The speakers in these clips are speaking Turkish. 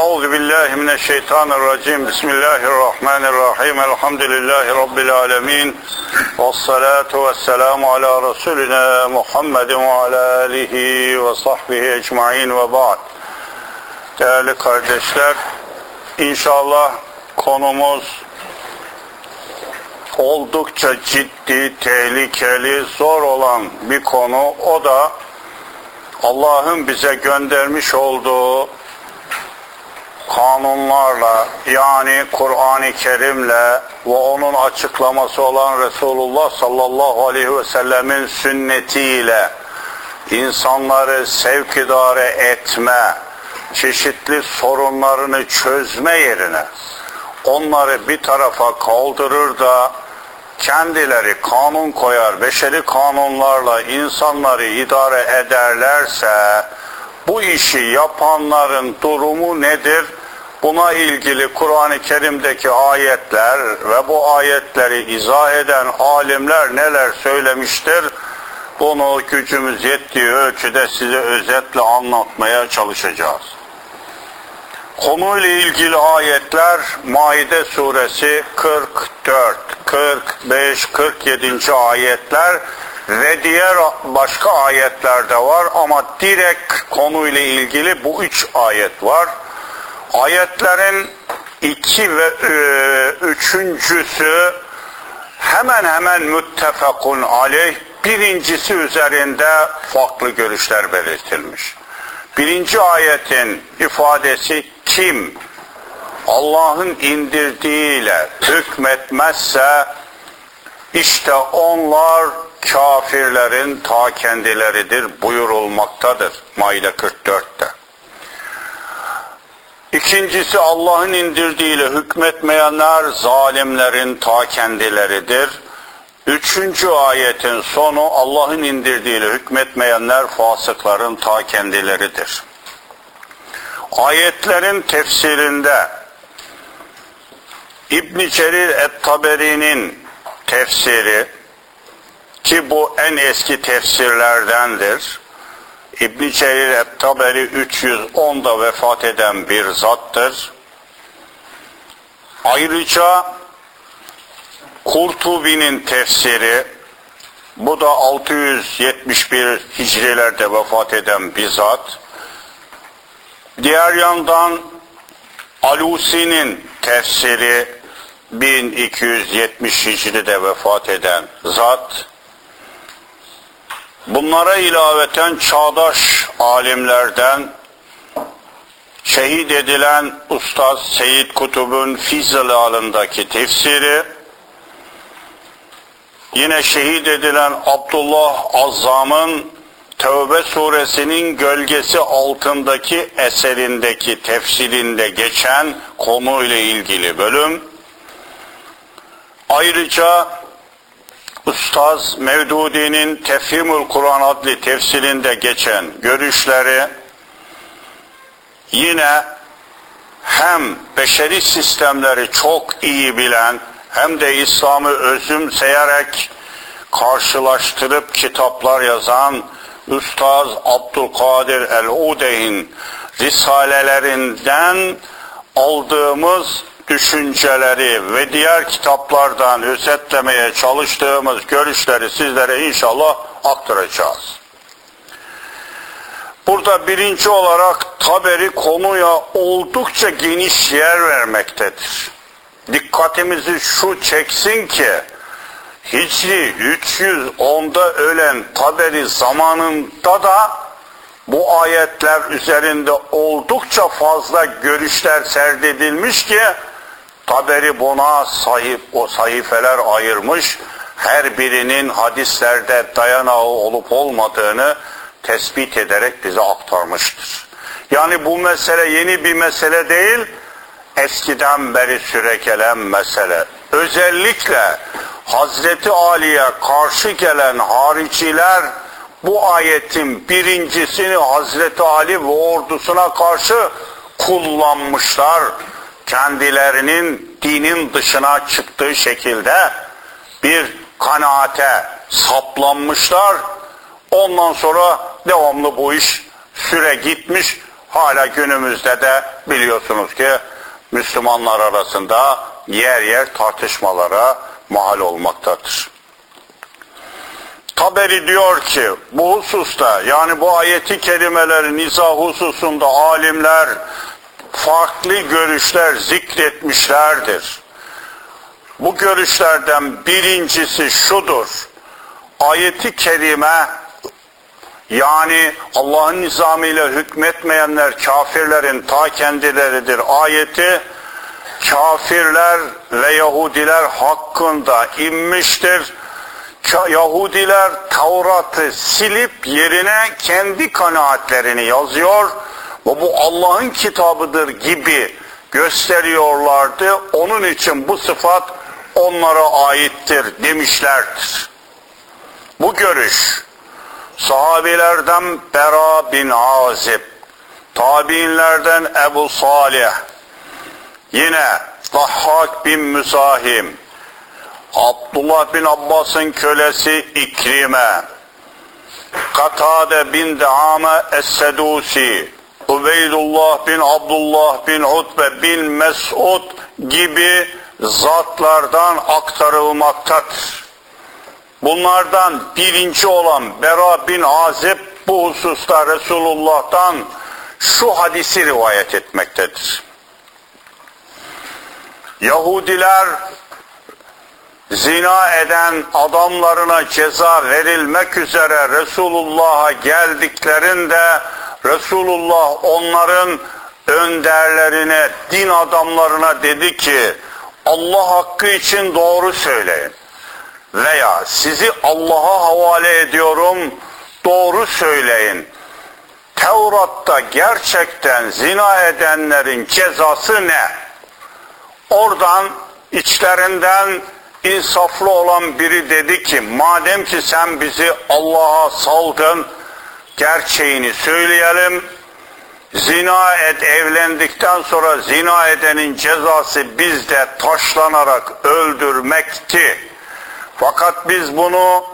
Euzu billahi mineşşeytanirracim. Bismillahirrahmanirrahim. Elhamdülillahi rabbil alamin. Ves salatu vesselamu ala resulina Muhammedin ve ala alihi ve sahbihi ecmaîn ve ba'd. Değerli kardeşler, inşallah konumuz oldukça ciddi, tehlikeli, zor olan bir konu. O da Allah'ın bize göndermiş olduğu kanunlarla yani Kur'an-ı Kerim'le ve onun açıklaması olan Resulullah sallallahu aleyhi ve sellemin sünnetiyle insanları sevk idare etme, çeşitli sorunlarını çözme yerine onları bir tarafa kaldırır da kendileri kanun koyar, beşeri kanunlarla insanları idare ederlerse bu işi yapanların durumu nedir? Buna ilgili Kur'an-ı Kerim'deki ayetler ve bu ayetleri izah eden alimler neler söylemiştir? Bunu gücümüz yettiği ölçüde size özetle anlatmaya çalışacağız. Konuyla ilgili ayetler Maide suresi 44, 45, 47. ayetler ve diğer başka ayetler de var ama direkt konuyla ilgili bu üç ayet var. Ayetlerin iki ve e, üçüncüsü hemen hemen müttefakun aleyh birincisi üzerinde farklı görüşler belirtilmiş. Birinci ayetin ifadesi kim Allah'ın indirdiğiyle hükmetmezse işte onlar kafirlerin ta kendileridir buyurulmaktadır Maide 44'te. İkincisi Allah'ın indirdiğiyle hükmetmeyenler zalimlerin ta kendileridir. Üçüncü ayetin sonu Allah'ın indirdiğiyle hükmetmeyenler fasıkların ta kendileridir. Ayetlerin tefsirinde İbn Cerir et-Taberi'nin tefsiri ki bu en eski tefsirlerdendir. İbn Cerir et-Taberi 310'da vefat eden bir zattır. Ayrıca Kurtubi'nin tefsiri bu da 671 hicrilerde vefat eden bir zat. Diğer yandan Alusi'nin tefsiri 1270 Hicri'de vefat eden zat. Bunlara ilaveten çağdaş alimlerden şehit edilen Ustaz Seyyid Kutub'un Fizilal'ındaki tefsiri, yine şehit edilen Abdullah Azzam'ın Tevbe suresinin gölgesi altındaki eserindeki tefsirinde geçen konuyla ilgili bölüm. Ayrıca Ustaz Mevdudi'nin Tefhimul Kur'an adlı tefsirinde geçen görüşleri yine hem beşeri sistemleri çok iyi bilen hem de İslam'ı özümseyerek karşılaştırıp kitaplar yazan Üstaz Abdülkadir el-Udey'in risalelerinden aldığımız düşünceleri ve diğer kitaplardan özetlemeye çalıştığımız görüşleri sizlere inşallah aktaracağız. Burada birinci olarak Taberi konuya oldukça geniş yer vermektedir. Dikkatimizi şu çeksin ki Hicri 310'da ölen Taberi zamanında da bu ayetler üzerinde oldukça fazla görüşler serdedilmiş ki Taberi buna sahip o sayfeler ayırmış her birinin hadislerde dayanağı olup olmadığını tespit ederek bize aktarmıştır. Yani bu mesele yeni bir mesele değil, eskiden beri sürekelen mesele. Özellikle Hazreti Ali'ye karşı gelen hariciler bu ayetin birincisini Hazreti Ali ve ordusuna karşı kullanmışlar. Kendilerinin dinin dışına çıktığı şekilde bir kanaate saplanmışlar. Ondan sonra devamlı bu iş süre gitmiş. Hala günümüzde de biliyorsunuz ki Müslümanlar arasında yer yer tartışmalara mahal olmaktadır. Taberi diyor ki bu hususta yani bu ayeti kerimelerin izah hususunda alimler farklı görüşler zikretmişlerdir. Bu görüşlerden birincisi şudur. Ayeti kerime yani Allah'ın nizamıyla hükmetmeyenler kafirlerin ta kendileridir ayeti kafirler ve Yahudiler hakkında inmiştir. Yahudiler Tevrat'ı silip yerine kendi kanaatlerini yazıyor ve bu Allah'ın kitabıdır gibi gösteriyorlardı. Onun için bu sıfat onlara aittir demişlerdir. Bu görüş sahabilerden Bera bin Azib, tabiinlerden Ebu Salih, yine Dahhak bin Müsahim, Abdullah bin Abbas'ın kölesi İkrime, Katade bin Deame Es-Sedusi, Ubeydullah bin Abdullah bin Utbe bin Mesud gibi zatlardan aktarılmaktadır. Bunlardan birinci olan Bera bin Azib bu hususta Resulullah'tan şu hadisi rivayet etmektedir. Yahudiler zina eden adamlarına ceza verilmek üzere Resulullah'a geldiklerinde Resulullah onların önderlerine, din adamlarına dedi ki Allah hakkı için doğru söyleyin veya sizi Allah'a havale ediyorum doğru söyleyin. Tevrat'ta gerçekten zina edenlerin cezası ne? Oradan içlerinden insaflı olan biri dedi ki madem ki sen bizi Allah'a saldın gerçeğini söyleyelim. Zina et evlendikten sonra zina edenin cezası bizde taşlanarak öldürmekti. Fakat biz bunu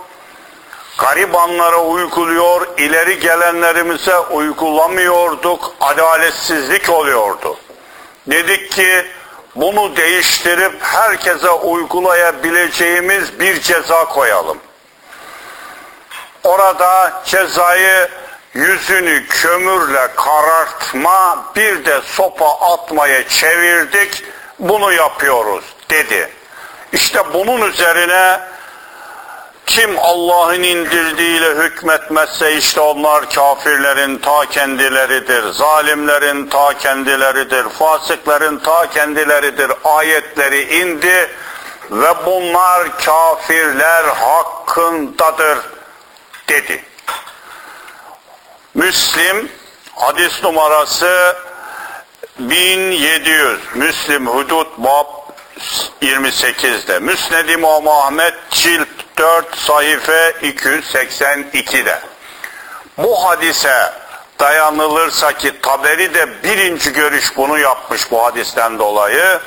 garibanlara uyguluyor, ileri gelenlerimize uygulamıyorduk, adaletsizlik oluyordu. Dedik ki bunu değiştirip herkese uygulayabileceğimiz bir ceza koyalım. Orada cezayı yüzünü kömürle karartma bir de sopa atmaya çevirdik bunu yapıyoruz dedi. İşte bunun üzerine kim Allah'ın indirdiğiyle hükmetmezse işte onlar kafirlerin ta kendileridir, zalimlerin ta kendileridir, fasıkların ta kendileridir ayetleri indi ve bunlar kafirler hakkındadır dedi. Müslim hadis numarası 1700 Müslim Hudut Bab 28'de Müsned İmam Ahmet cilt 4 sayfa 282'de bu hadise dayanılırsa ki Taberi de birinci görüş bunu yapmış bu hadisten dolayı.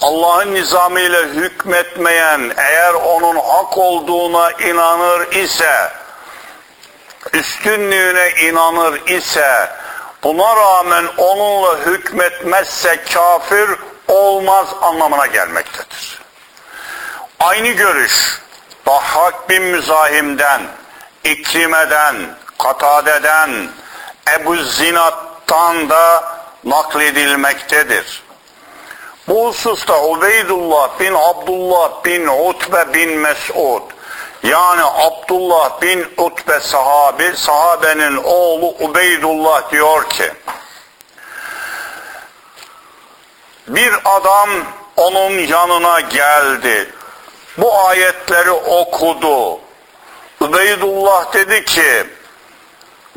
Allah'ın nizamıyla hükmetmeyen eğer onun hak olduğuna inanır ise üstünlüğüne inanır ise buna rağmen onunla hükmetmezse kafir olmaz anlamına gelmektedir. Aynı görüş Dahhak bin Müzahim'den, İkrime'den, Katade'den, Ebu Zinat'tan da nakledilmektedir. Bu hususta Ubeydullah bin Abdullah bin Utbe bin Mesud yani Abdullah bin Utbe sahabi, sahabenin oğlu Ubeydullah diyor ki bir adam onun yanına geldi. Bu ayetleri okudu. Ubeydullah dedi ki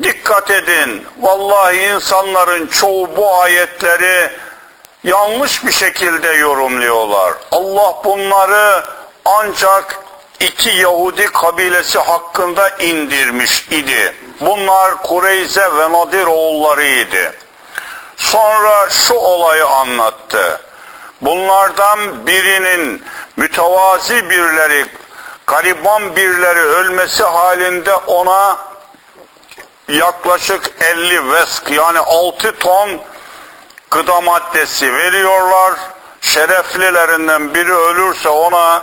dikkat edin vallahi insanların çoğu bu ayetleri yanlış bir şekilde yorumluyorlar. Allah bunları ancak iki Yahudi kabilesi hakkında indirmiş idi. Bunlar Kureyze ve Nadir oğullarıydı. Sonra şu olayı anlattı. Bunlardan birinin mütevazi birleri, gariban birleri ölmesi halinde ona yaklaşık 50 vesk yani 6 ton gıda maddesi veriyorlar. Şereflilerinden biri ölürse ona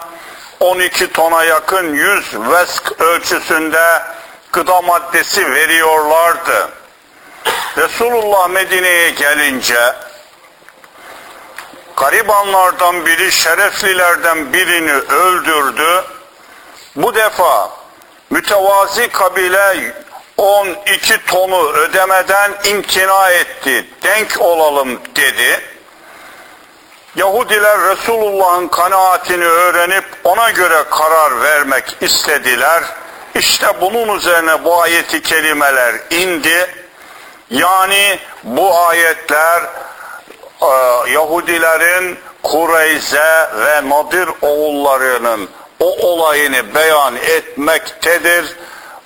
12 tona yakın 100 vesk ölçüsünde gıda maddesi veriyorlardı. Resulullah Medine'ye gelince garibanlardan biri şereflilerden birini öldürdü. Bu defa mütevazi kabile 12 tonu ödemeden imtina etti. Denk olalım dedi. Yahudiler Resulullah'ın kanaatini öğrenip ona göre karar vermek istediler. İşte bunun üzerine bu ayeti kelimeler indi. Yani bu ayetler e, Yahudilerin Kureyze ve Nadir oğullarının o olayını beyan etmektedir.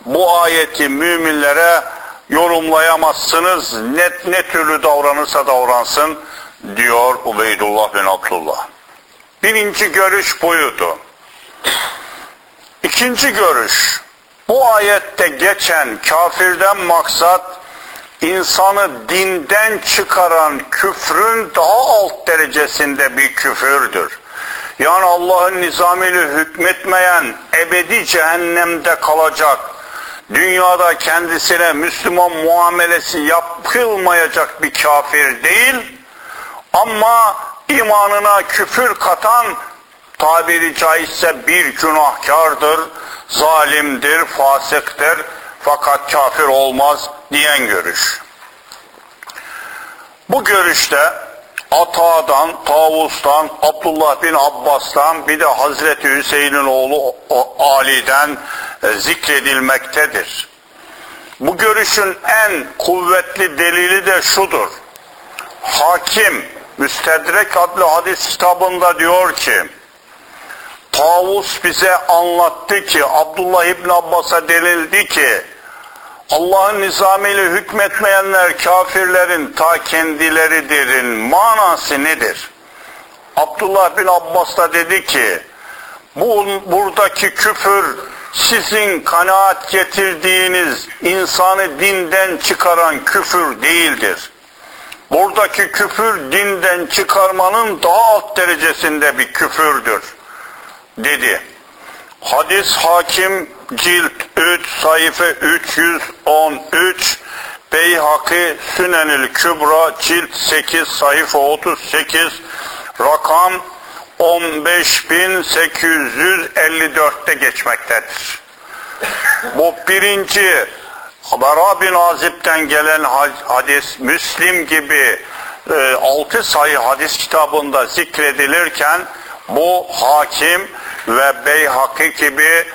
Bu ayeti müminlere yorumlayamazsınız. Ne, ne türlü davranırsa davransın diyor Ubeydullah bin Abdullah. Birinci görüş buydu. İkinci görüş, bu ayette geçen kafirden maksat insanı dinden çıkaran küfrün daha alt derecesinde bir küfürdür. Yani Allah'ın nizamiyle hükmetmeyen ebedi cehennemde kalacak, dünyada kendisine Müslüman muamelesi yapılmayacak bir kafir değil, ama imanına küfür katan tabiri caizse bir günahkardır, zalimdir, fasıktır fakat kafir olmaz diyen görüş. Bu görüşte Ata'dan, Tavus'tan, Abdullah bin Abbas'tan bir de Hazreti Hüseyin'in oğlu Ali'den e, zikredilmektedir. Bu görüşün en kuvvetli delili de şudur. Hakim Müstedrek adlı hadis kitabında diyor ki Tavus bize anlattı ki Abdullah İbn Abbas'a denildi ki Allah'ın nizamiyle hükmetmeyenler kafirlerin ta kendileridirin manası nedir? Abdullah bin Abbas da dedi ki bu buradaki küfür sizin kanaat getirdiğiniz insanı dinden çıkaran küfür değildir. Buradaki küfür dinden çıkarmanın daha alt derecesinde bir küfürdür dedi. Hadis hakim cilt 3 sayfa 313 Beyhaki Sünenül Kübra cilt 8 sayfa 38 rakam 15854'te geçmektedir. Bu birinci Bara bin Azib'den gelen hadis Müslim gibi e, altı sayı hadis kitabında zikredilirken bu hakim ve Beyhaki gibi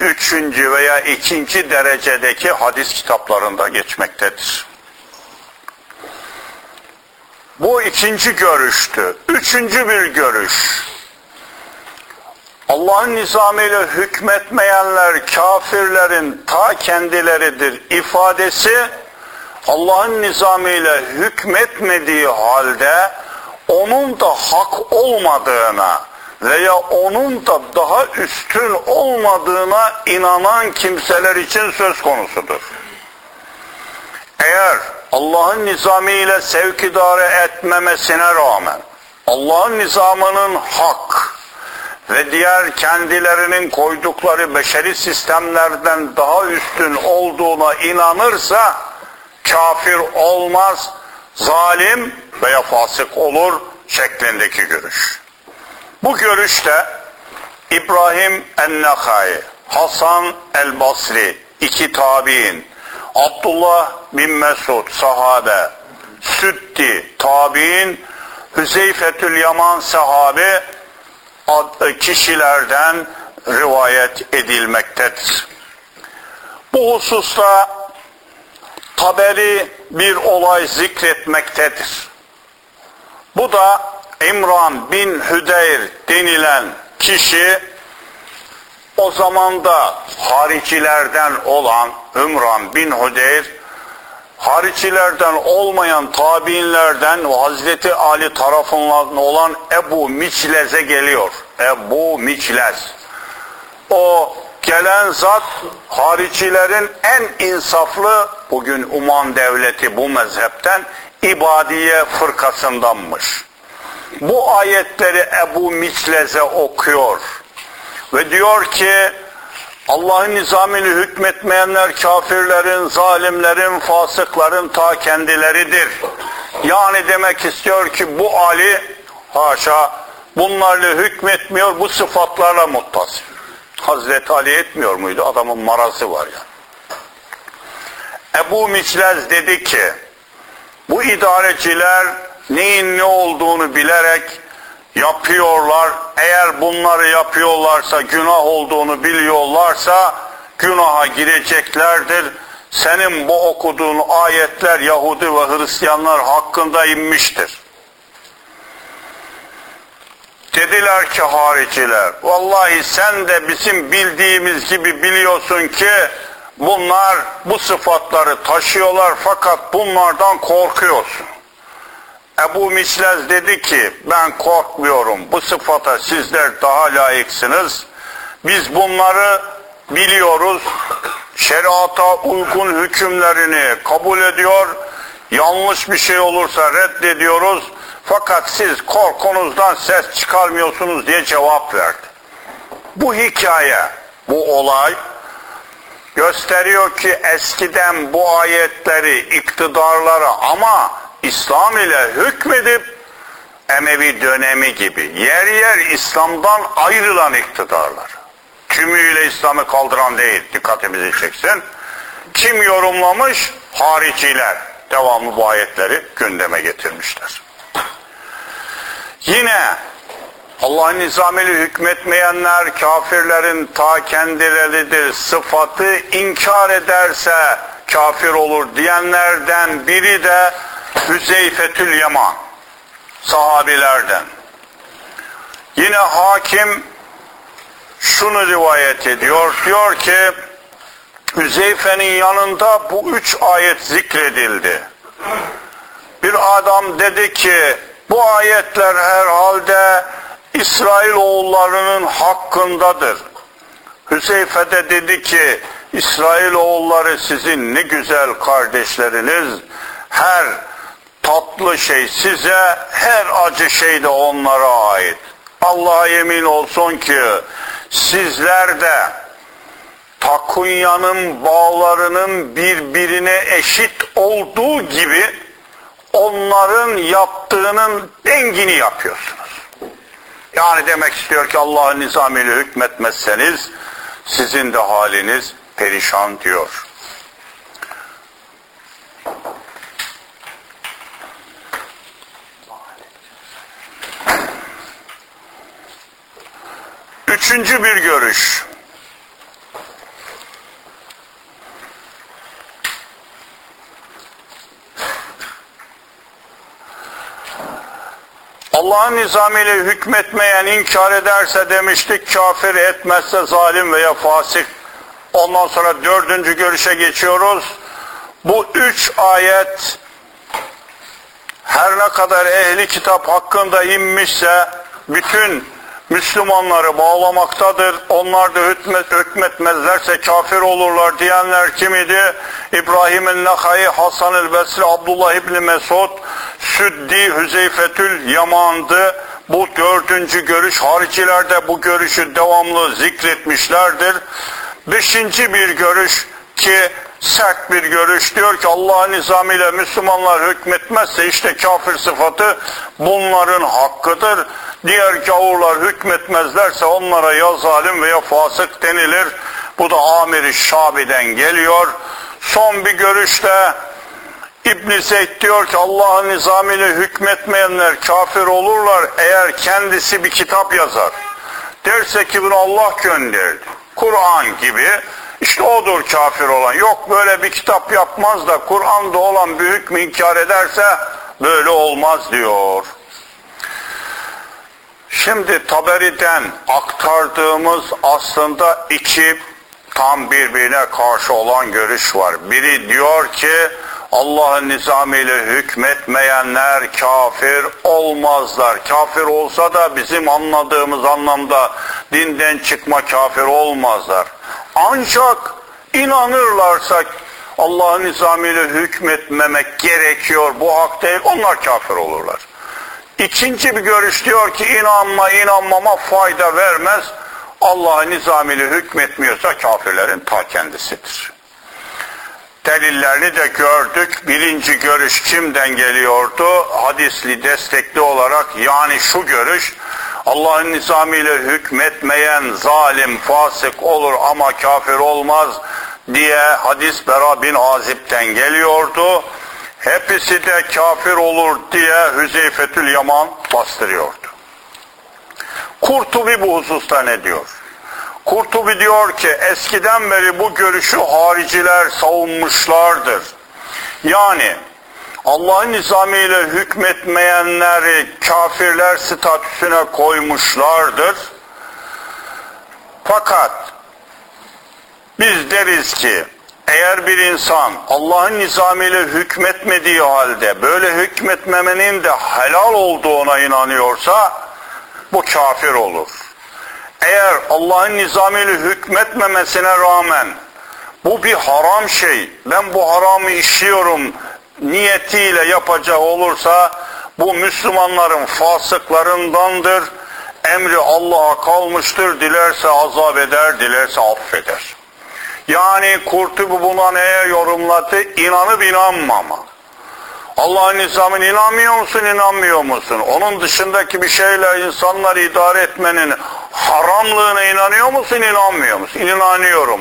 üçüncü veya ikinci derecedeki hadis kitaplarında geçmektedir. Bu ikinci görüştü. Üçüncü bir görüş. Allah'ın nizamıyla hükmetmeyenler kafirlerin ta kendileridir ifadesi Allah'ın nizamıyla hükmetmediği halde onun da hak olmadığına veya onun da daha üstün olmadığına inanan kimseler için söz konusudur. Eğer Allah'ın nizamiyle sevk idare etmemesine rağmen Allah'ın nizamının hak ve diğer kendilerinin koydukları beşeri sistemlerden daha üstün olduğuna inanırsa kafir olmaz, zalim veya fasık olur şeklindeki görüş. Bu görüşte İbrahim en-Nakhai, Hasan el-Basri, iki tabi'in, Abdullah bin Mesud sahabe, Sütti tabi'in, Hüzeyfetül Yaman sahabe kişilerden rivayet edilmektedir. Bu hususta Taberi bir olay zikretmektedir. Bu da İmran bin Hüdeyr denilen kişi o zamanda haricilerden olan İmran bin Hüdeyr haricilerden olmayan tabiinlerden Hazreti Ali tarafından olan Ebu Miçlez'e geliyor. Ebu Miçlez. O gelen zat haricilerin en insaflı bugün Uman devleti bu mezhepten İbadiye fırkasındanmış. Bu ayetleri Ebu Misleze okuyor ve diyor ki Allah'ın nizamını hükmetmeyenler kafirlerin, zalimlerin, fasıkların ta kendileridir. Yani demek istiyor ki bu Ali haşa bunlarla hükmetmiyor, bu sıfatlarla muttasif. Hazreti Ali etmiyor muydu? Adamın marazı var ya. Ebu Miçlez dedi ki bu idareciler neyin ne olduğunu bilerek yapıyorlar. Eğer bunları yapıyorlarsa, günah olduğunu biliyorlarsa günaha gireceklerdir. Senin bu okuduğun ayetler Yahudi ve Hristiyanlar hakkında inmiştir. Dediler ki hariciler, vallahi sen de bizim bildiğimiz gibi biliyorsun ki bunlar bu sıfatları taşıyorlar fakat bunlardan korkuyorsun. Ebu Mislez dedi ki ben korkmuyorum bu sıfata sizler daha layıksınız. Biz bunları biliyoruz. Şeriata uygun hükümlerini kabul ediyor. Yanlış bir şey olursa reddediyoruz. Fakat siz korkunuzdan ses çıkarmıyorsunuz diye cevap verdi. Bu hikaye, bu olay gösteriyor ki eskiden bu ayetleri iktidarlara ama İslam ile hükmedip Emevi dönemi gibi yer yer İslam'dan ayrılan iktidarlar. Tümüyle İslam'ı kaldıran değil, dikkatimizi çeksin. Kim yorumlamış? Hariciler. Devamlı bu ayetleri gündeme getirmişler. Yine Allah'ın nizamıyla hükmetmeyenler kafirlerin ta kendileridir sıfatı inkar ederse kafir olur diyenlerden biri de Hüzeyfetül Yaman sahabilerden. Yine hakim şunu rivayet ediyor. Diyor ki Hüzeyfe'nin yanında bu üç ayet zikredildi. Bir adam dedi ki bu ayetler herhalde İsrail oğullarının hakkındadır. Hüseyfe de dedi ki İsrail oğulları sizin ne güzel kardeşleriniz. Her tatlı şey size, her acı şey de onlara ait. Allah'a yemin olsun ki sizler de takunyanın bağlarının birbirine eşit olduğu gibi onların yaptığının dengini yapıyorsunuz. Yani demek istiyor ki Allah'ın nizamıyla hükmetmezseniz sizin de haliniz perişan diyor. Üçüncü bir görüş. Allah'ın nizamıyla hükmetmeyen inkar ederse demiştik kafir etmezse zalim veya fasık. Ondan sonra dördüncü görüşe geçiyoruz. Bu üç ayet her ne kadar ehli kitap hakkında inmişse bütün Müslümanları bağlamaktadır. Onlar da hükmet, hükmetmezlerse kafir olurlar diyenler kim idi? İbrahim el-Nakai, Hasan el-Besri, Abdullah İbni Mesud, Süddi, Hüzeyfetül Yaman'dı. Bu dördüncü görüş, hariciler de bu görüşü devamlı zikretmişlerdir. Beşinci bir görüş ki sert bir görüş diyor ki Allah'ın nizamıyla Müslümanlar hükmetmezse işte kafir sıfatı bunların hakkıdır. Diğer gavurlar hükmetmezlerse onlara ya zalim veya fasık denilir. Bu da Amir-i Şabi'den geliyor. Son bir görüşte İbn Zeyd diyor ki Allah'ın nizamıyla hükmetmeyenler kafir olurlar eğer kendisi bir kitap yazar. Derse ki bunu Allah gönderdi. Kur'an gibi işte odur kafir olan. Yok böyle bir kitap yapmaz da Kur'an'da olan bir hükmü inkar ederse böyle olmaz diyor. Şimdi Taberi'den aktardığımız aslında iki tam birbirine karşı olan görüş var. Biri diyor ki Allah'ın nizamıyla hükmetmeyenler kafir olmazlar. Kafir olsa da bizim anladığımız anlamda dinden çıkma kafir olmazlar. Ancak inanırlarsa Allah'ın nizamiyle hükmetmemek gerekiyor. Bu hak değil. Onlar kafir olurlar. İkinci bir görüş diyor ki inanma inanmama fayda vermez. Allah'ın nizamiyle hükmetmiyorsa kafirlerin ta kendisidir. Delillerini de gördük. Birinci görüş kimden geliyordu? Hadisli destekli olarak yani şu görüş Allah'ın nizamiyle hükmetmeyen zalim, fasık olur ama kafir olmaz diye hadis Bera bin Azib'den geliyordu. Hepsi de kafir olur diye Hüzeyfetül Yaman bastırıyordu. Kurtubi bu hususta ne diyor? Kurtubi diyor ki eskiden beri bu görüşü hariciler savunmuşlardır. Yani Allah'ın nizamiyle hükmetmeyenleri kafirler statüsüne koymuşlardır. Fakat biz deriz ki eğer bir insan Allah'ın nizamiyle hükmetmediği halde böyle hükmetmemenin de helal olduğuna inanıyorsa bu kafir olur. Eğer Allah'ın nizamiyle hükmetmemesine rağmen bu bir haram şey, ben bu haramı işliyorum niyetiyle yapacak olursa bu Müslümanların fasıklarındandır. Emri Allah'a kalmıştır. Dilerse azap eder, dilerse affeder. Yani Kurtubi buna neye yorumladı? İnanıp inanmama. Allah'ın nizamına inanmıyor musun, inanmıyor musun? Onun dışındaki bir şeyle insanları idare etmenin haramlığına inanıyor musun, inanmıyor musun? İnanıyorum.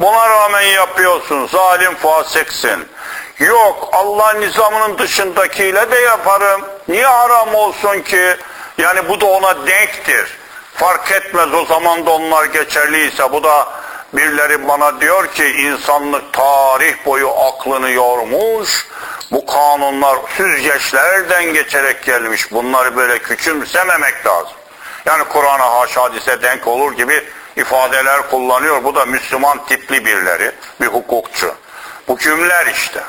Buna rağmen yapıyorsun, zalim fasıksın. Yok, Allah'ın nizamının dışındakiyle de yaparım. Niye haram olsun ki? Yani bu da ona denktir. Fark etmez o zaman da onlar geçerliyse. Bu da birileri bana diyor ki insanlık tarih boyu aklını yormuş. Bu kanunlar süzgeçlerden geçerek gelmiş. Bunları böyle küçümsememek lazım. Yani Kur'an'a haşa hadise denk olur gibi ifadeler kullanıyor. Bu da Müslüman tipli birileri, bir hukukçu. Bu cümleler işte.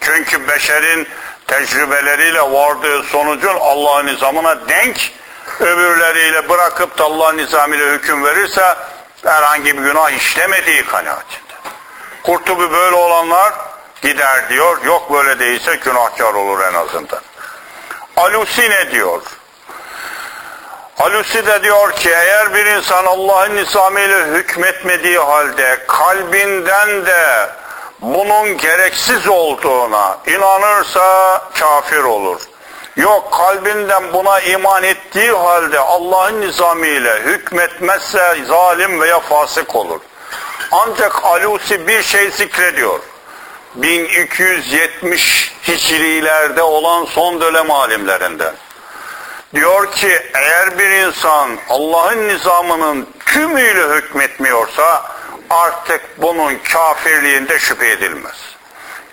Çünkü beşerin tecrübeleriyle vardığı sonucun Allah'ın nizamına denk, öbürleriyle bırakıp da Allah'ın nizamıyla hüküm verirse herhangi bir günah işlemediği kanaatinde. Kurtubi böyle olanlar gider diyor, yok böyle değilse günahkar olur en azından. Alusi ne diyor? Alusi de diyor ki eğer bir insan Allah'ın nizamıyla hükmetmediği halde kalbinden de bunun gereksiz olduğuna inanırsa kafir olur. Yok kalbinden buna iman ettiği halde Allah'ın nizamiyle hükmetmezse zalim veya fasık olur. Ancak Alusi bir şey zikrediyor. 1270 Hicrilerde olan son dönem alimlerinden. Diyor ki eğer bir insan Allah'ın nizamının tümüyle hükmetmiyorsa artık bunun kafirliğinde şüphe edilmez.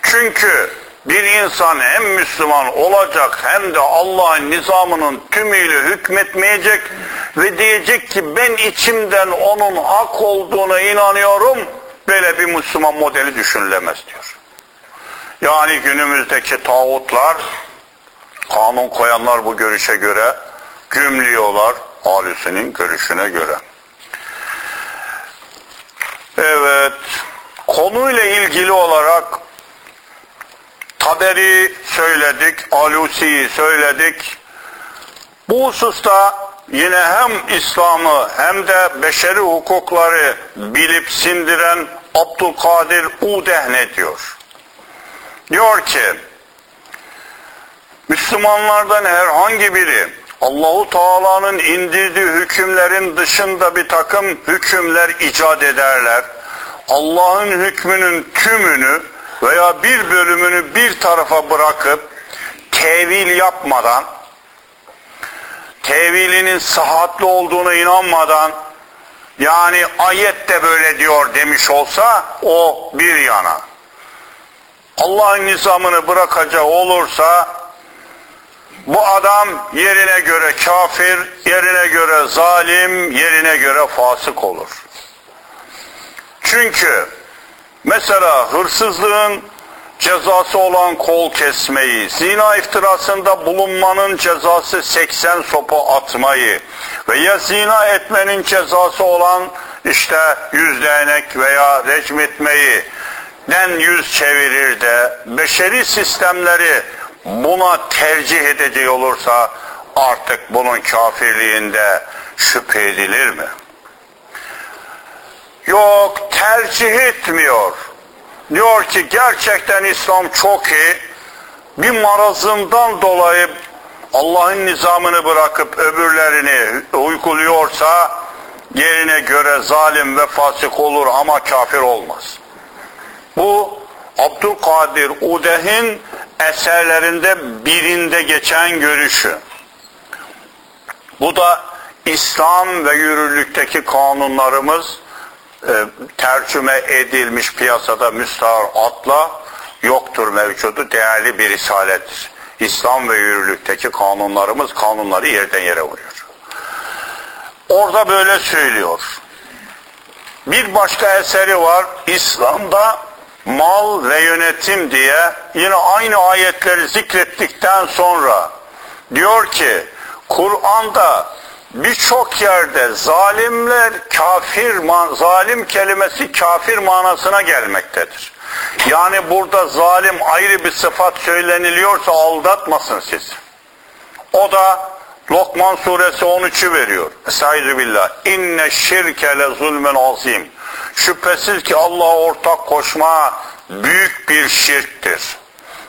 Çünkü bir insan hem Müslüman olacak hem de Allah'ın nizamının tümüyle hükmetmeyecek ve diyecek ki ben içimden onun hak olduğuna inanıyorum böyle bir Müslüman modeli düşünülemez diyor. Yani günümüzdeki tağutlar kanun koyanlar bu görüşe göre gümlüyorlar alisinin görüşüne göre. Evet, konuyla ilgili olarak Taberi söyledik, Alusi'yi söyledik. Bu hususta yine hem İslam'ı hem de beşeri hukukları bilip sindiren Abdülkadir Udeh ne diyor? Diyor ki, Müslümanlardan herhangi biri Allahu Teala'nın indirdiği hükümlerin dışında bir takım hükümler icat ederler. Allah'ın hükmünün tümünü veya bir bölümünü bir tarafa bırakıp tevil yapmadan tevilinin sıhhatli olduğuna inanmadan yani ayet de böyle diyor demiş olsa o bir yana. Allah'ın nizamını bırakacak olursa bu adam yerine göre kafir, yerine göre zalim, yerine göre fasık olur. Çünkü mesela hırsızlığın cezası olan kol kesmeyi, zina iftirasında bulunmanın cezası 80 sopa atmayı veya zina etmenin cezası olan işte yüz değnek veya recm etmeyi den yüz çevirir de beşeri sistemleri buna tercih edeceği olursa artık bunun kafirliğinde şüphe edilir mi? Yok tercih etmiyor. Diyor ki gerçekten İslam çok iyi. Bir marazından dolayı Allah'ın nizamını bırakıp öbürlerini uyguluyorsa yerine göre zalim ve fasık olur ama kafir olmaz. Bu Abdülkadir Udeh'in eserlerinde birinde geçen görüşü. Bu da İslam ve yürürlükteki kanunlarımız e, tercüme edilmiş piyasada müstahar atla yoktur mevcudu değerli bir risalettir. İslam ve yürürlükteki kanunlarımız kanunları yerden yere vuruyor. Orada böyle söylüyor. Bir başka eseri var. İslam'da mal ve yönetim diye yine aynı ayetleri zikrettikten sonra diyor ki Kur'an'da birçok yerde zalimler kafir zalim kelimesi kafir manasına gelmektedir. Yani burada zalim ayrı bir sıfat söyleniliyorsa aldatmasın siz. O da Lokman suresi 13'ü veriyor. Estaizu billah. İnne şirke le zulmen azim. Şüphesiz ki Allah'a ortak koşma büyük bir şirktir.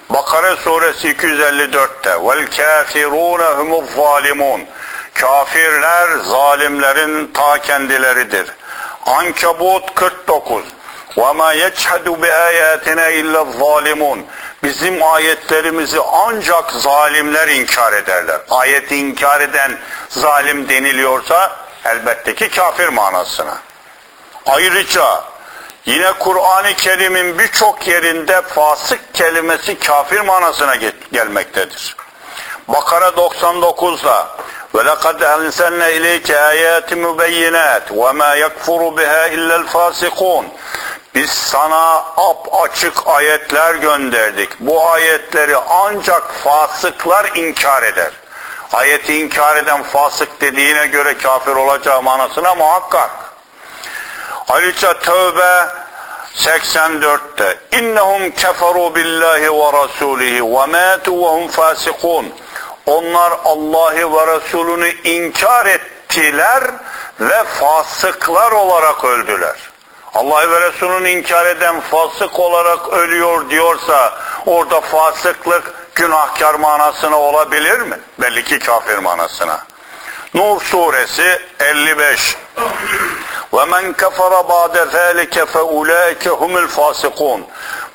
Bakara suresi 254'te vel kafirune humuz zalimun. Kafirler zalimlerin ta kendileridir. Ankebut 49. Ve ma yeçhadu bi ayatina illa zalimun. Bizim ayetlerimizi ancak zalimler inkar ederler. Ayeti inkar eden zalim deniliyorsa elbette ki kafir manasına. Ayrıca yine Kur'an-ı Kerim'in birçok yerinde fasık kelimesi kafir manasına gelmektedir. Bakara 99'da وَلَقَدْ أَنْسَلْنَا إِلَيْكَ آيَاتٍ مُبَيِّنَاتٍ وَمَا يَكْفُرُ بِهَا إِلَّا الْفَاسِقُونَ biz sana ap açık ayetler gönderdik. Bu ayetleri ancak fasıklar inkar eder. Ayeti inkar eden fasık dediğine göre kafir olacağı manasına muhakkak. Ayrıca Tövbe 84'te innehum keferu billahi ve rasulihi ve matu ve hum fasikun. Onlar Allah'ı ve Resulünü inkar ettiler ve fasıklar olarak öldüler. Allah ve Resul'ün inkar eden fasık olarak ölüyor diyorsa orada fasıklık günahkar manasına olabilir mi? Belli ki kafir manasına. Nur suresi 55 ve men kefere ba'de zâlike fe ulâike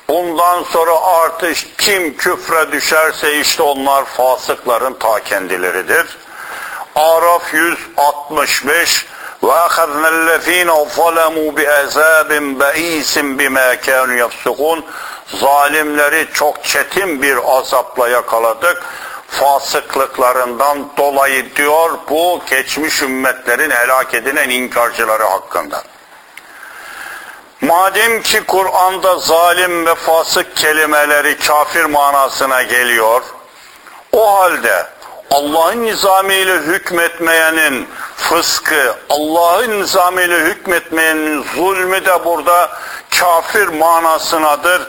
Bundan sonra artış kim küfre düşerse işte onlar fasıkların ta kendileridir. Araf 165 ahadnellezine zalemu bi azabin baisin bima kanu yafsukun zalimleri çok çetin bir azapla yakaladık fasıklıklarından dolayı diyor bu geçmiş ümmetlerin helak edilen inkarcıları hakkında. Madem ki Kur'an'da zalim ve fasık kelimeleri kafir manasına geliyor, o halde Allah'ın nizamiyle hükmetmeyenin fıskı, Allah'ın nizamiyle hükmetmeyenin zulmü de burada kafir manasınadır.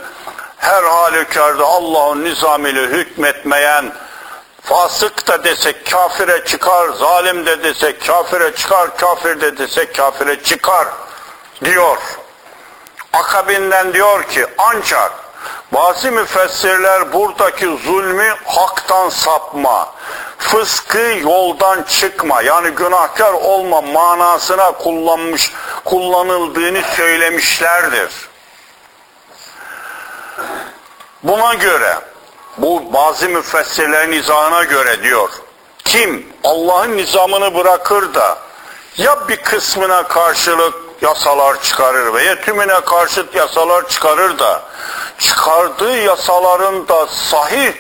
Her halükarda Allah'ın nizamiyle hükmetmeyen fasık da desek kafire çıkar, zalim de desek kafire çıkar, kafir de desek kafire çıkar diyor. Akabinden diyor ki ancak bazı müfessirler buradaki zulmü haktan sapma, fıskı yoldan çıkma yani günahkar olma manasına kullanmış, kullanıldığını söylemişlerdir. Buna göre bu bazı müfessirlerin izahına göre diyor. Kim Allah'ın nizamını bırakır da ya bir kısmına karşılık yasalar çıkarır veya tümüne karşıt yasalar çıkarır da çıkardığı yasaların da sahih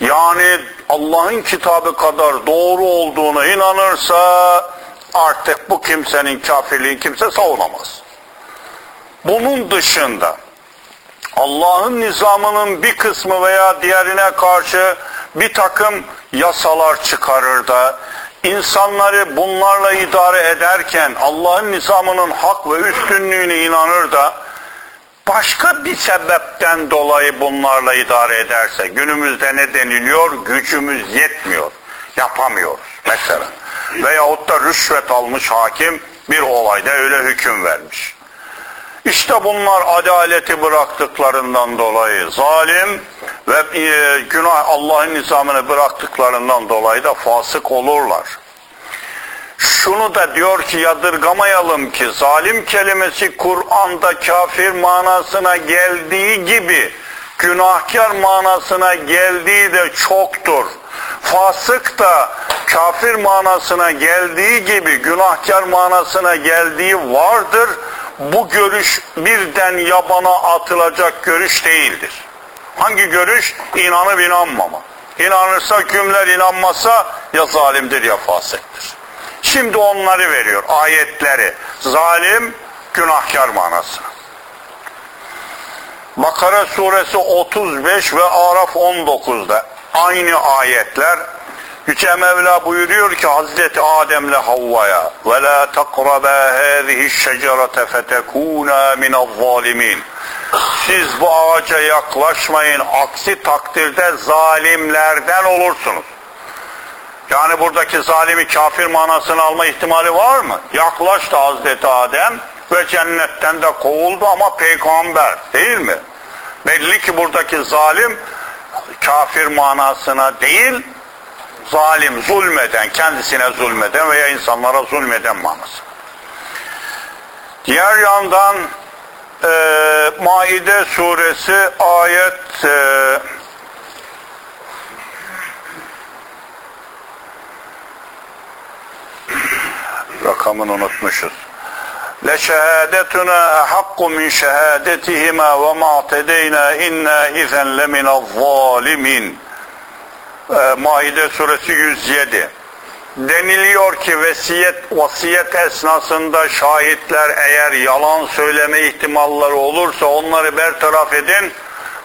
yani Allah'ın kitabı kadar doğru olduğuna inanırsa artık bu kimsenin kafirliği kimse savunamaz. Bunun dışında Allah'ın nizamının bir kısmı veya diğerine karşı bir takım yasalar çıkarır da insanları bunlarla idare ederken Allah'ın nizamının hak ve üstünlüğüne inanır da başka bir sebepten dolayı bunlarla idare ederse günümüzde ne deniliyor? Gücümüz yetmiyor. Yapamıyoruz mesela. Veyahut da rüşvet almış hakim bir olayda öyle hüküm vermiş. İşte bunlar adaleti bıraktıklarından dolayı zalim ve e, günah Allah'ın nizamını bıraktıklarından dolayı da fasık olurlar. Şunu da diyor ki yadırgamayalım ki zalim kelimesi Kur'an'da kafir manasına geldiği gibi günahkar manasına geldiği de çoktur. Fasık da kafir manasına geldiği gibi günahkar manasına geldiği vardır. Bu görüş birden yabana atılacak görüş değildir. Hangi görüş? İnanıp inanmama. İnanırsa hükümler inanmasa ya zalimdir ya fasıktır. Şimdi onları veriyor ayetleri. Zalim günahkar manasına. Bakara suresi 35 ve Araf 19'da aynı ayetler Yüce Mevla buyuruyor ki Hazreti Adem'le Havva'ya ve la takraba hâzihi şecerete fetekûnâ minel siz bu ağaca yaklaşmayın aksi takdirde zalimlerden olursunuz. Yani buradaki zalimi kafir manasını alma ihtimali var mı? Yaklaştı Hazreti Adem ve cennetten de kovuldu ama peygamber değil mi? Belli ki buradaki zalim kafir manasına değil, Zalim, zulmeden, kendisine zulmeden veya insanlara zulmeden manası. Diğer yandan e, Maide suresi ayet e, 100. rakamını unutmuşuz. Le şehadetuna hakku min şehadetihima ve ma tedeyna inna izen le minel zalimin. Maide suresi 107 deniliyor ki vesiyet vasiyet esnasında şahitler eğer yalan söyleme ihtimalleri olursa onları bertaraf edin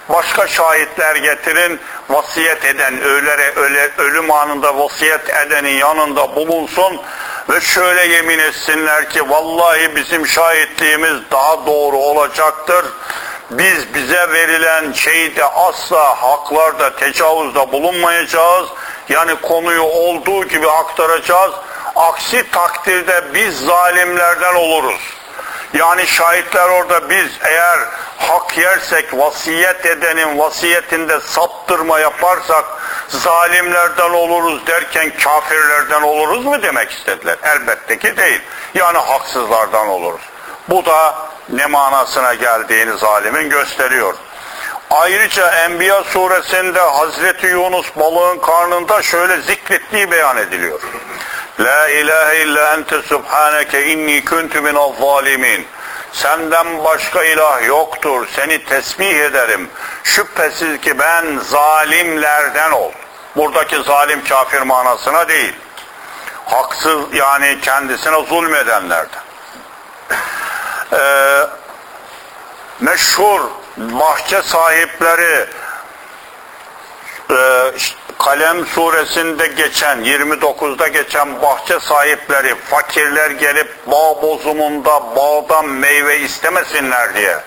başka şahitler getirin vasiyet eden ölere öle, ölüm anında vasiyet edenin yanında bulunsun ve şöyle yemin etsinler ki vallahi bizim şahitliğimiz daha doğru olacaktır. Biz bize verilen şeyde asla haklarda tecavüzde bulunmayacağız. Yani konuyu olduğu gibi aktaracağız. Aksi takdirde biz zalimlerden oluruz. Yani şahitler orada biz eğer hak yersek vasiyet edenin vasiyetinde saptırma yaparsak zalimlerden oluruz derken kafirlerden oluruz mu demek istediler? Elbette ki değil. Yani haksızlardan oluruz. Bu da ne manasına geldiğini zalimin gösteriyor. Ayrıca Enbiya suresinde Hazreti Yunus balığın karnında şöyle zikrettiği beyan ediliyor. La ilahe illa ente subhaneke inni kuntu minel zalimin. Senden başka ilah yoktur. Seni tesbih ederim. Şüphesiz ki ben zalimlerden ol. Buradaki zalim kafir manasına değil. Haksız yani kendisine zulmedenlerden. Ee, meşhur bahçe sahipleri e, Kalem suresinde geçen 29'da geçen bahçe sahipleri fakirler gelip bağ bozumunda bağdan meyve istemesinler diye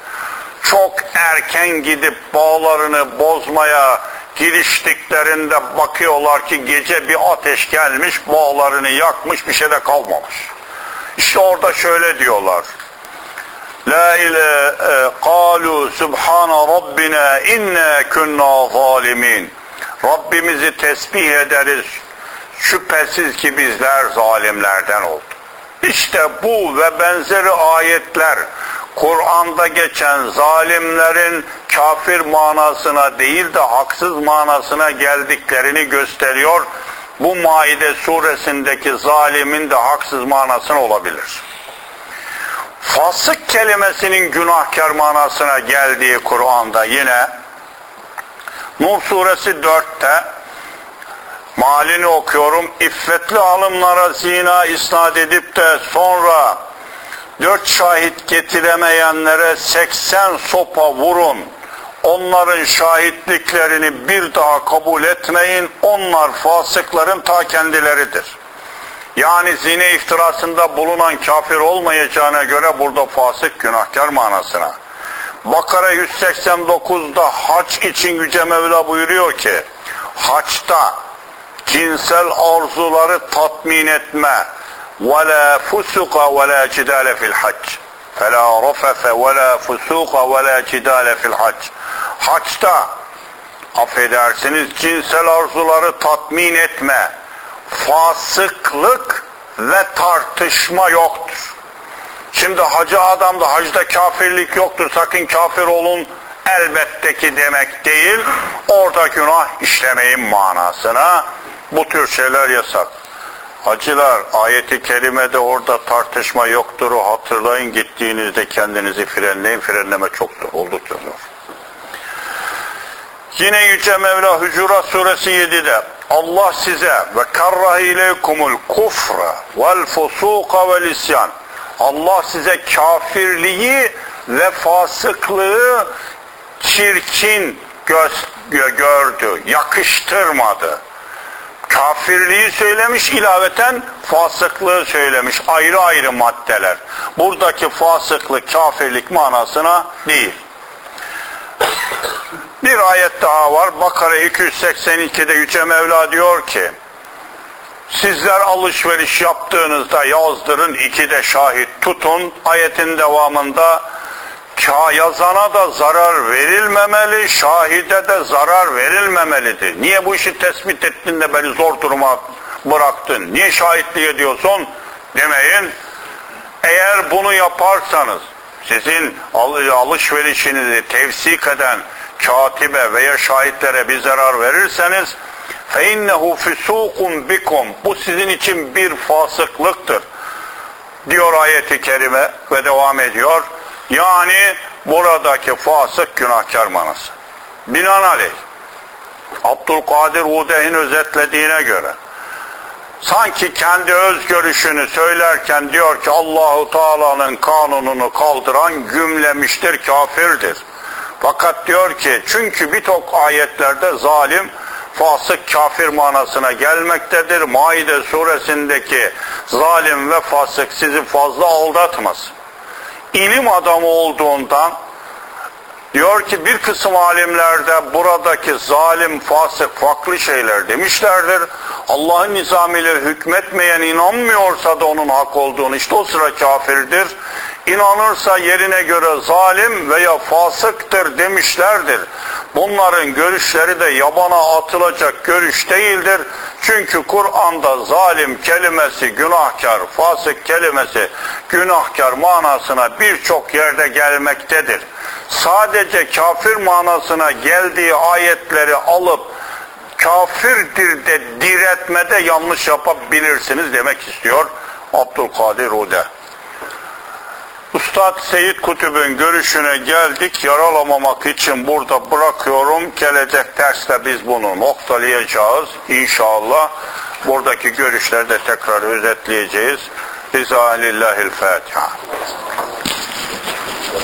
çok erken gidip bağlarını bozmaya giriştiklerinde bakıyorlar ki gece bir ateş gelmiş bağlarını yakmış bir şey de kalmamış. İşte orada şöyle diyorlar. La ile kalu subhana rabbina inna kunna zalimin. Rabbimizi tesbih ederiz. Şüphesiz ki bizler zalimlerden olduk. İşte bu ve benzeri ayetler Kur'an'da geçen zalimlerin kafir manasına değil de haksız manasına geldiklerini gösteriyor. Bu Maide suresindeki zalimin de haksız manasına olabilir. Fasık kelimesinin günahkar manasına geldiği Kur'an'da yine Nuh suresi 4'te malini okuyorum. İffetli alımlara zina isnat edip de sonra dört şahit getiremeyenlere 80 sopa vurun. Onların şahitliklerini bir daha kabul etmeyin. Onlar fasıkların ta kendileridir Yani zine iftirasında bulunan kafir olmayacağına göre burada fasık günahkar manasına. Bakara 189'da haç için Yüce Mevla buyuruyor ki haçta cinsel arzuları tatmin etme وَلَا فُسُقَ وَلَا جِدَالَ فِي الْحَجِّ فَلَا رَفَثَ وَلَا فُسُوقَ وَلَا جِدَالَ فِي الْحَجِّ Haçta affedersiniz cinsel arzuları tatmin etme fasıklık ve tartışma yoktur. Şimdi hacı adamda hacda kafirlik yoktur sakın kafir olun elbette ki demek değil. Orada günah işlemeyin manasına bu tür şeyler yasak. Hacılar ayeti kerimede orada tartışma yoktur hatırlayın gittiğinizde kendinizi frenleyin frenleme çoktur oldukça zor. Yine Yüce Mevla Hucurat suresi 7'de Allah size ve karrah ileykumul kufra vel fusuka vel isyan Allah size kafirliği ve fasıklığı çirkin gördü, yakıştırmadı. Kafirliği söylemiş, ilaveten fasıklığı söylemiş. Ayrı ayrı maddeler. Buradaki fasıklık, kafirlik manasına değil. Bir ayet daha var. Bakara 282'de Yüce Mevla diyor ki Sizler alışveriş yaptığınızda yazdırın, iki de şahit tutun. Ayetin devamında yazana da zarar verilmemeli, şahide de zarar verilmemelidir. Niye bu işi tespit ettin de beni zor duruma bıraktın? Niye şahitliği ediyorsun? Demeyin. Eğer bunu yaparsanız, sizin alışverişinizi tevsik eden katibe veya şahitlere bir zarar verirseniz فَاِنَّهُ فِسُوقٌ bikum Bu sizin için bir fasıklıktır. Diyor ayeti kerime ve devam ediyor. Yani buradaki fasık günahkar manası. Binaenaleyh Abdülkadir Udehin özetlediğine göre sanki kendi öz görüşünü söylerken diyor ki Allahu Teala'nın kanununu kaldıran gümlemiştir, kafirdir. Fakat diyor ki çünkü birçok ayetlerde zalim fasık kafir manasına gelmektedir. Maide suresindeki zalim ve fasık sizi fazla aldatmasın. İlim adamı olduğundan diyor ki bir kısım alimlerde buradaki zalim, fasık farklı şeyler demişlerdir. Allah'ın nizamiyle hükmetmeyen inanmıyorsa da onun hak olduğunu işte o sıra kafirdir. İnanırsa yerine göre zalim veya fasıktır demişlerdir. Bunların görüşleri de yabana atılacak görüş değildir. Çünkü Kur'an'da zalim kelimesi günahkar, fasık kelimesi günahkar manasına birçok yerde gelmektedir. Sadece kafir manasına geldiği ayetleri alıp kafirdir de diretmede yanlış yapabilirsiniz demek istiyor Abdülkadir Ude. Üstad Seyit Kutüb'ün görüşüne geldik. Yaralamamak için burada bırakıyorum. Gelecek derste biz bunu noktalayacağız. İnşallah buradaki görüşleri de tekrar özetleyeceğiz. Rizalillahil Fatiha.